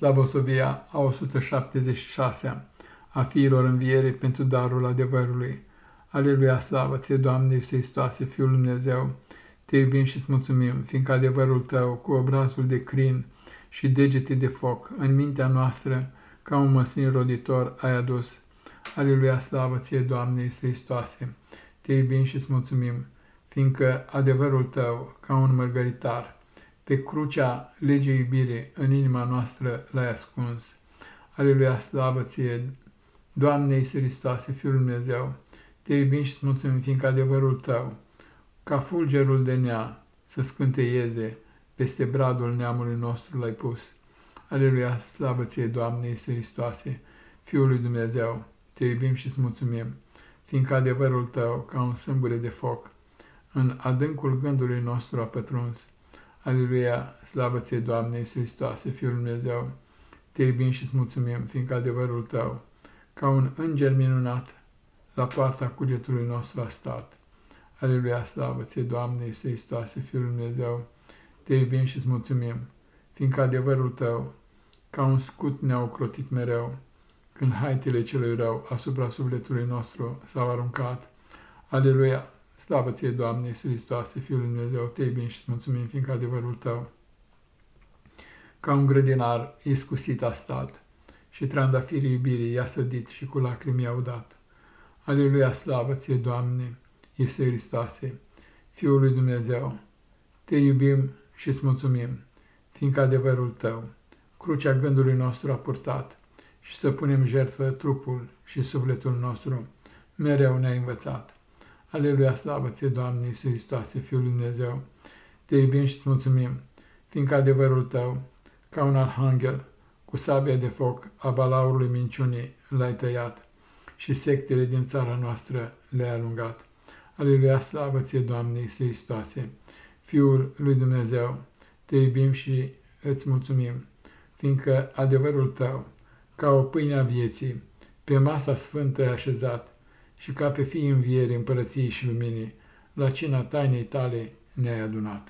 Slavosovia a 176-a a fiilor înviere pentru darul adevărului. Aleluia, slavă ție, Doamne Iisuse Hristoase, Fiul Dumnezeu, te iubim și îți mulțumim, fiindcă adevărul tău, cu obrazul de crin și degete de foc, în mintea noastră, ca un măslin roditor, ai adus. Aleluia, slavă ție, Doamne Iisuse Hristoase, te iubim și îți mulțumim, fiindcă adevărul tău, ca un mărgăritar, pe crucea legii iubire în inima noastră l-ai ascuns. Aleluia, slavă ție, Doamne Iisus Hristoase, Fiul Dumnezeu, te iubim și îți mulțumim, fiindcă adevărul tău, ca fulgerul de nea, să scânteieze peste bradul neamului nostru l-ai pus. Aleluia, slavă ție, Doamne Iisus Hristoase, Fiul lui Dumnezeu, te iubim și îți mulțumim, fiindcă adevărul tău, ca un sâmbure de foc, în adâncul gândului nostru a pătruns. Aleluia, slavă ție, Doamne Iisus Hristoase, Fiul Dumnezeu, te iubim și îți mulțumim, fiindcă adevărul tău, ca un înger minunat, la poarta cugetului nostru a stat. Aleluia, slavă ție, Doamne Iisus Hristoase, Fiul Dumnezeu, te iubim și îți mulțumim, fiindcă adevărul tău, ca un scut ne-au crotit mereu, când haitele celui rău asupra sufletului nostru s-au aruncat. Aleluia, Slavă ție, Doamne, Iisus Hristoase, Fiul Lui Dumnezeu, te iubim și îți mulțumim, fiindcă adevărul tău, ca un grădinar iscusit a stat, și trandafirii iubirii i-a sădit și cu lacrimi i-au dat. Aleluia, slavă ție, Doamne, Iisus Hristoase, Fiul lui Dumnezeu, te iubim și îți mulțumim, fiindcă adevărul tău, crucea gândului nostru a purtat, și să punem jertfă trupul și sufletul nostru, mereu ne-a învățat. Aleluia, slavă ție, Doamne, Iisus Hristoase, Fiul Lui Dumnezeu, te iubim și îți mulțumim, fiindcă adevărul tău, ca un arhanghel, cu sabia de foc a balaurului minciunii l-ai tăiat și sectele din țara noastră le-ai alungat. Aleluia, slavă ție, Doamne, Iisus Hristoase, Fiul lui Dumnezeu, te iubim și îți mulțumim, fiindcă adevărul tău, ca o pâine a vieții, pe masa sfântă ai așezat, și ca pe fii înviere împărăției și luminii, la cina tainei tale ne-ai adunat.